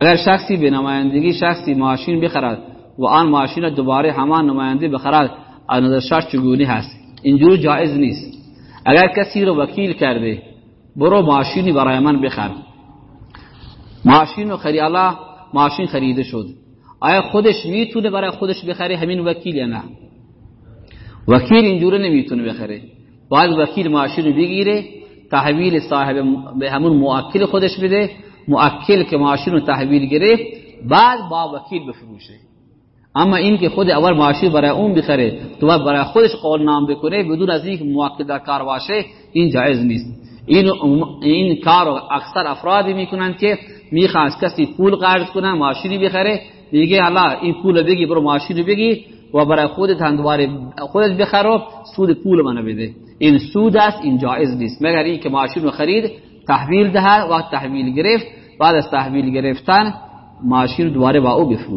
اگر شخصی به نمایندگی شخصی ماشین بخرد و آن ماشین دوباره همان نماینده بخرد از نظر شرط چگونه هست اینجور جایز نیست. اگر کسی رو وکیل کرده برو ماشینی برای من بخر. ماشین خری الله ماشین خریده شد. آیا خودش می‌تونه برای خودش بخره؟ همین وکیل یا نه؟ وکیل اینجوره نمی‌تونه بخره. باید وکیل ماشین رو بگیره تحویل صاحب به همون موکل خودش بده موکل که ماشین رو تحویل گرفت بعد با وکیل بفروشه. اما این که خود اول ماشین برای اون بخره تو برای خودش قول نام بکنه بدون از اینکه موکل در کار باشه این جایز نیست. این این کار اکثر افرادی می‌کنن که می‌خوان کسی پول قرض کنن ماشینی بخره میگه حالا این پول بگی برو ماشین بگی و برای خودت هم دوباره خودت بخر سود پول منو بده. این سود است این جایز نیست. مگر این که ماشین رو خرید تحویل ده و تحویل گرفت بعد از تحویل گرفتن ماشین دوباره با او بفروشه